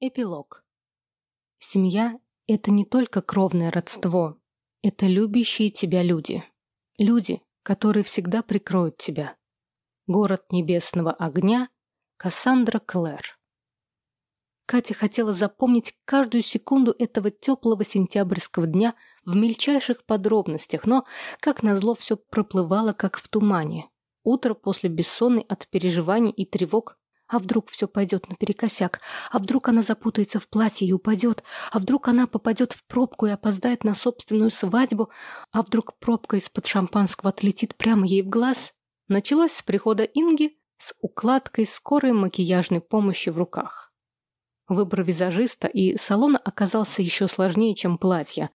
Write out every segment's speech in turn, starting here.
Эпилог. Семья — это не только кровное родство, это любящие тебя люди. Люди, которые всегда прикроют тебя. Город небесного огня, Кассандра Клэр. Катя хотела запомнить каждую секунду этого теплого сентябрьского дня в мельчайших подробностях, но, как назло, все проплывало, как в тумане. Утро после бессонной от переживаний и тревог а вдруг все пойдет наперекосяк? А вдруг она запутается в платье и упадет? А вдруг она попадет в пробку и опоздает на собственную свадьбу? А вдруг пробка из-под шампанского отлетит прямо ей в глаз? Началось с прихода Инги с укладкой скорой макияжной помощи в руках. Выбор визажиста и салона оказался еще сложнее, чем платье.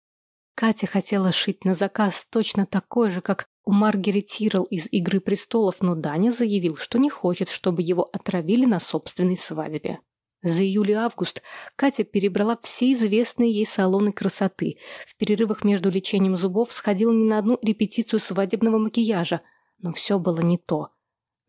Катя хотела шить на заказ точно такой же, как у Маргарет Тирл из «Игры престолов», но Даня заявил, что не хочет, чтобы его отравили на собственной свадьбе. За июль и август Катя перебрала все известные ей салоны красоты. В перерывах между лечением зубов сходила не на одну репетицию свадебного макияжа, но все было не то.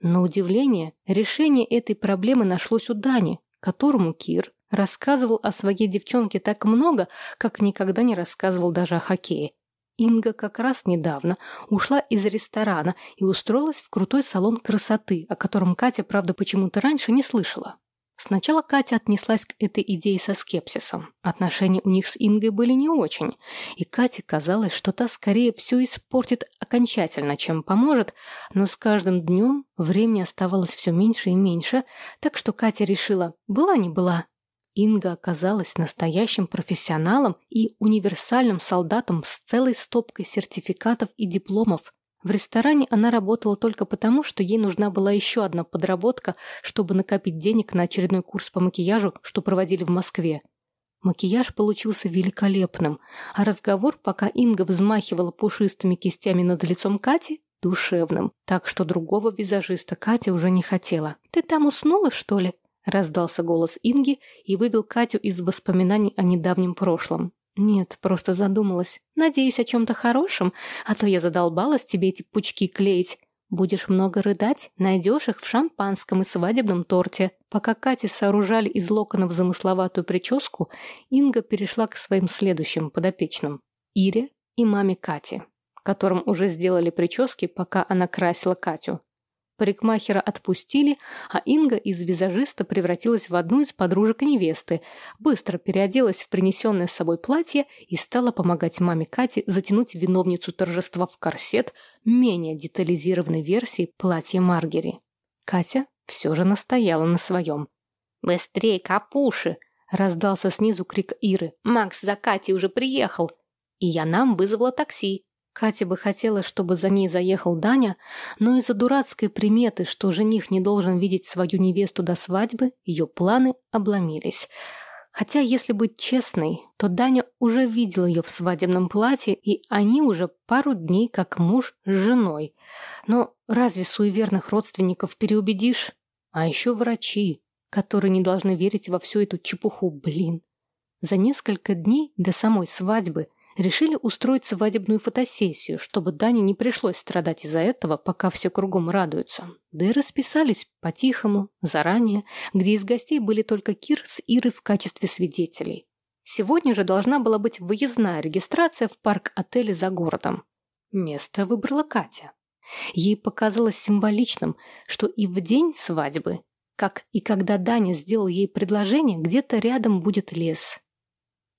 На удивление, решение этой проблемы нашлось у Дани, которому Кир рассказывал о своей девчонке так много, как никогда не рассказывал даже о хоккее. Инга как раз недавно ушла из ресторана и устроилась в крутой салон красоты, о котором Катя, правда, почему-то раньше не слышала. Сначала Катя отнеслась к этой идее со скепсисом. Отношения у них с Ингой были не очень, и Кате казалось, что та скорее все испортит окончательно, чем поможет, но с каждым днем времени оставалось все меньше и меньше, так что Катя решила, была не была, Инга оказалась настоящим профессионалом и универсальным солдатом с целой стопкой сертификатов и дипломов. В ресторане она работала только потому, что ей нужна была еще одна подработка, чтобы накопить денег на очередной курс по макияжу, что проводили в Москве. Макияж получился великолепным, а разговор, пока Инга взмахивала пушистыми кистями над лицом Кати, душевным, так что другого визажиста Катя уже не хотела. «Ты там уснула, что ли?» Раздался голос Инги и вывел Катю из воспоминаний о недавнем прошлом. «Нет, просто задумалась. Надеюсь, о чем-то хорошем, а то я задолбалась тебе эти пучки клеить. Будешь много рыдать, найдешь их в шампанском и свадебном торте». Пока Кате сооружали из локонов замысловатую прическу, Инга перешла к своим следующим подопечным – Ире и маме Кати, которым уже сделали прически, пока она красила Катю. Парикмахера отпустили, а Инга из визажиста превратилась в одну из подружек невесты, быстро переоделась в принесенное с собой платье и стала помогать маме Кате затянуть виновницу торжества в корсет менее детализированной версии платья Маргери. Катя все же настояла на своем. «Быстрей, капуши!» — раздался снизу крик Иры. «Макс за Катей уже приехал!» И я нам вызвала такси. Катя бы хотела, чтобы за ней заехал Даня, но из-за дурацкой приметы, что жених не должен видеть свою невесту до свадьбы, ее планы обломились. Хотя, если быть честной, то Даня уже видел ее в свадебном платье, и они уже пару дней как муж с женой. Но разве суеверных родственников переубедишь? А еще врачи, которые не должны верить во всю эту чепуху, блин. За несколько дней до самой свадьбы решили устроить свадебную фотосессию, чтобы Дане не пришлось страдать из-за этого, пока все кругом радуются. Да и расписались по-тихому, заранее, где из гостей были только Кир с Ирой в качестве свидетелей. Сегодня же должна была быть выездная регистрация в парк-отеле за городом. Место выбрала Катя. Ей показалось символичным, что и в день свадьбы, как и когда Даня сделал ей предложение, где-то рядом будет лес,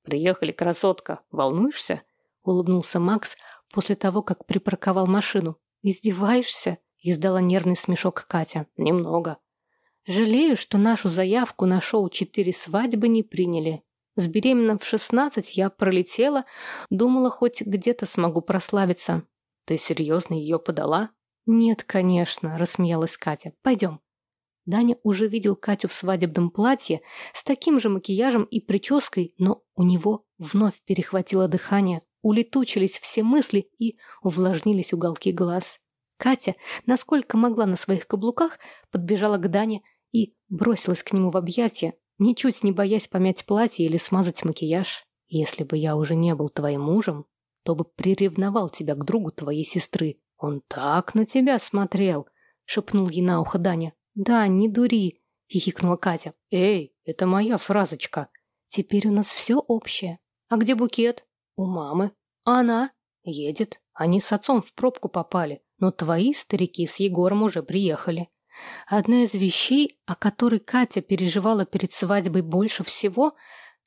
«Приехали, красотка. Волнуешься?» — улыбнулся Макс после того, как припарковал машину. «Издеваешься?» — издала нервный смешок Катя. «Немного». «Жалею, что нашу заявку на шоу «Четыре свадьбы» не приняли. С беременным в шестнадцать я пролетела, думала, хоть где-то смогу прославиться». «Ты серьезно ее подала?» «Нет, конечно», — рассмеялась Катя. «Пойдем». Даня уже видел Катю в свадебном платье с таким же макияжем и прической, но у него вновь перехватило дыхание, улетучились все мысли и увлажнились уголки глаз. Катя, насколько могла на своих каблуках, подбежала к Дане и бросилась к нему в объятия, ничуть не боясь помять платье или смазать макияж. «Если бы я уже не был твоим мужем, то бы приревновал тебя к другу твоей сестры. Он так на тебя смотрел!» — шепнул ей на ухо Даня. «Да, не дури», — хихикнула Катя. «Эй, Это моя фразочка. Теперь у нас все общее. А где букет? У мамы. А она? Едет. Они с отцом в пробку попали. Но твои старики с Егором уже приехали. Одна из вещей, о которой Катя переживала перед свадьбой больше всего,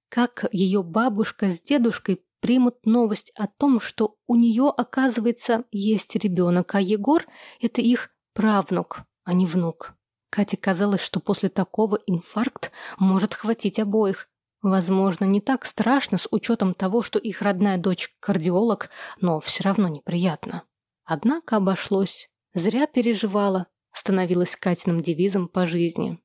как ее бабушка с дедушкой примут новость о том, что у нее, оказывается, есть ребенок, а Егор – это их правнук, а не внук. Кате казалось, что после такого инфаркт может хватить обоих. Возможно, не так страшно с учетом того, что их родная дочь кардиолог, но все равно неприятно. Однако обошлось. Зря переживала, становилась Катиным девизом по жизни.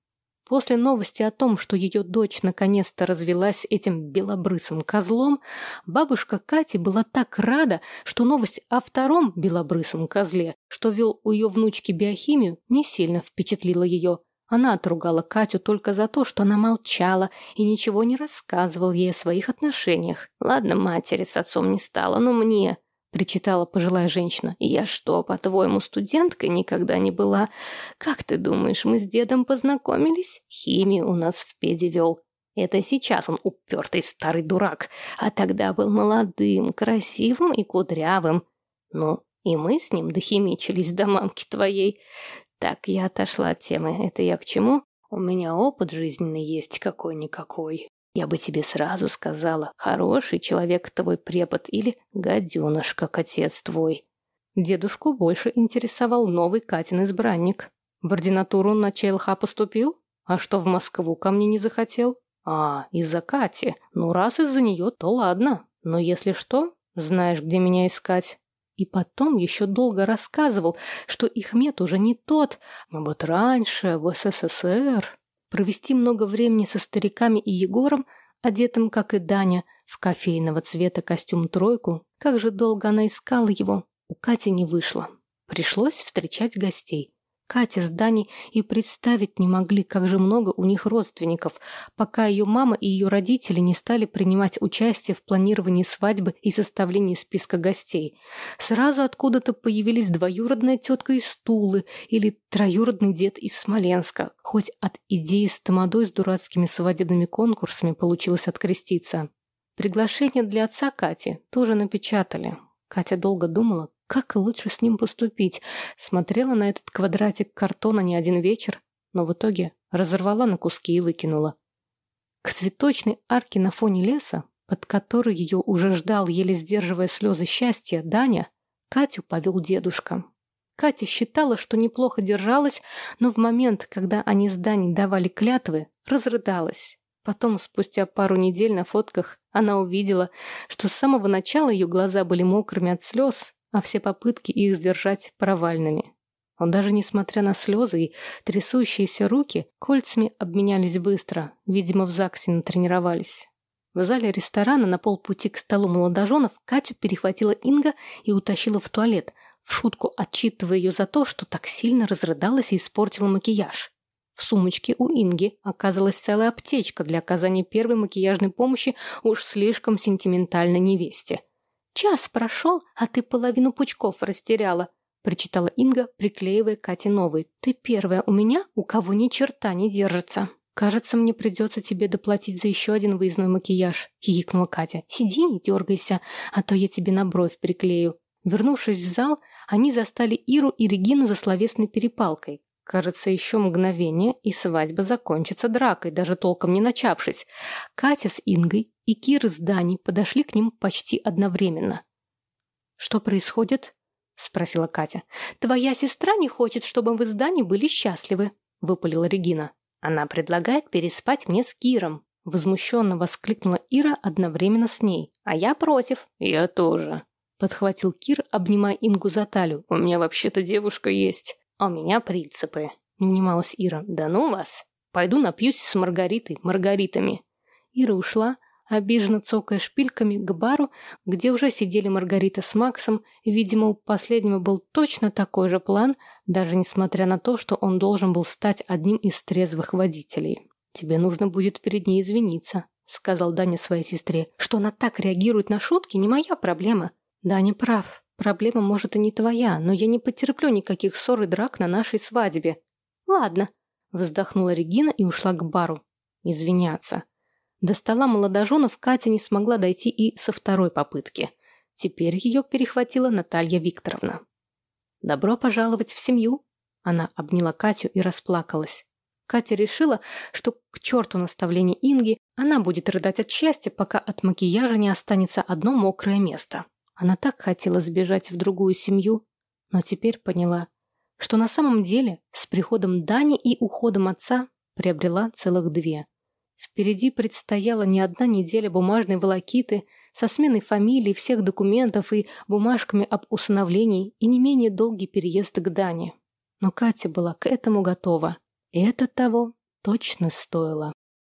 После новости о том, что ее дочь наконец-то развелась этим белобрысым козлом, бабушка Кати была так рада, что новость о втором белобрысом козле, что вел у ее внучки биохимию, не сильно впечатлила ее. Она отругала Катю только за то, что она молчала и ничего не рассказывал ей о своих отношениях. Ладно, матери с отцом не стало, но мне причитала пожилая женщина. «Я что, по-твоему, студенткой никогда не была? Как ты думаешь, мы с дедом познакомились? Химию у нас в педе вел. Это сейчас он упертый старый дурак, а тогда был молодым, красивым и кудрявым. Ну, и мы с ним дохимичились до мамки твоей. Так, я отошла от темы. Это я к чему? У меня опыт жизненный есть какой-никакой. Я бы тебе сразу сказала, хороший человек твой препод или гаденыш, как отец твой. Дедушку больше интересовал новый Катин избранник. В ординатуру на ЧЛХ поступил? А что в Москву ко мне не захотел? А, из-за Кати. Ну, раз из-за нее, то ладно. Но если что, знаешь, где меня искать. И потом еще долго рассказывал, что их мед уже не тот, но вот раньше, в СССР провести много времени со стариками и Егором, одетым, как и Даня, в кофейного цвета костюм тройку. Как же долго она искала его, у Кати не вышло. Пришлось встречать гостей. Катя с Даней и представить не могли, как же много у них родственников, пока ее мама и ее родители не стали принимать участие в планировании свадьбы и составлении списка гостей. Сразу откуда-то появились двоюродная тетка из Тулы или троюродный дед из Смоленска, хоть от идеи с тамадой с дурацкими свадебными конкурсами получилось откреститься. Приглашение для отца Кати тоже напечатали. Катя долго думала, как лучше с ним поступить? Смотрела на этот квадратик картона не один вечер, но в итоге разорвала на куски и выкинула. К цветочной арке на фоне леса, под которой ее уже ждал, еле сдерживая слезы счастья, Даня, Катю повел дедушка. Катя считала, что неплохо держалась, но в момент, когда они с Даней давали клятвы, разрыдалась. Потом, спустя пару недель на фотках, она увидела, что с самого начала ее глаза были мокрыми от слез, а все попытки их сдержать провальными. Он даже несмотря на слезы и трясущиеся руки, кольцами обменялись быстро, видимо, в ЗАГСе натренировались. В зале ресторана на полпути к столу молодоженов Катю перехватила Инга и утащила в туалет, в шутку отчитывая ее за то, что так сильно разрыдалась и испортила макияж. В сумочке у Инги оказалась целая аптечка для оказания первой макияжной помощи уж слишком сентиментальной невесте – «Час прошел, а ты половину пучков растеряла», — прочитала Инга, приклеивая Кате новый. «Ты первая у меня, у кого ни черта не держится». «Кажется, мне придется тебе доплатить за еще один выездной макияж», — хихикнула Катя. «Сиди, не дергайся, а то я тебе на бровь приклею». Вернувшись в зал, они застали Иру и Регину за словесной перепалкой. Кажется, еще мгновение, и свадьба закончится дракой, даже толком не начавшись. Катя с Ингой и Кира с Даней подошли к ним почти одновременно. «Что происходит?» — спросила Катя. «Твоя сестра не хочет, чтобы вы с Даней были счастливы», — выпалила Регина. «Она предлагает переспать мне с Киром», — возмущенно воскликнула Ира одновременно с ней. «А я против». «Я тоже», — подхватил Кир, обнимая Ингу за талию. «У меня вообще-то девушка есть». «А у меня принципы», — не внималась Ира. «Да ну вас! Пойду напьюсь с Маргаритой, Маргаритами». Ира ушла, обиженно цокая шпильками к бару, где уже сидели Маргарита с Максом, видимо, у последнего был точно такой же план, даже несмотря на то, что он должен был стать одним из трезвых водителей. «Тебе нужно будет перед ней извиниться», — сказал Даня своей сестре. «Что она так реагирует на шутки, не моя проблема». «Даня прав. Проблема, может, и не твоя, но я не потерплю никаких ссор и драк на нашей свадьбе». «Ладно», — вздохнула Регина и ушла к бару. извиняться. До стола молодоженов Катя не смогла дойти и со второй попытки. Теперь ее перехватила Наталья Викторовна. «Добро пожаловать в семью!» Она обняла Катю и расплакалась. Катя решила, что к черту наставление Инги она будет рыдать от счастья, пока от макияжа не останется одно мокрое место. Она так хотела сбежать в другую семью, но теперь поняла, что на самом деле с приходом Дани и уходом отца приобрела целых две. Впереди предстояла не одна неделя бумажной волокиты со сменой фамилий, всех документов и бумажками об усыновлении и не менее долгий переезд к Дане. Но Катя была к этому готова, и это того точно стоило.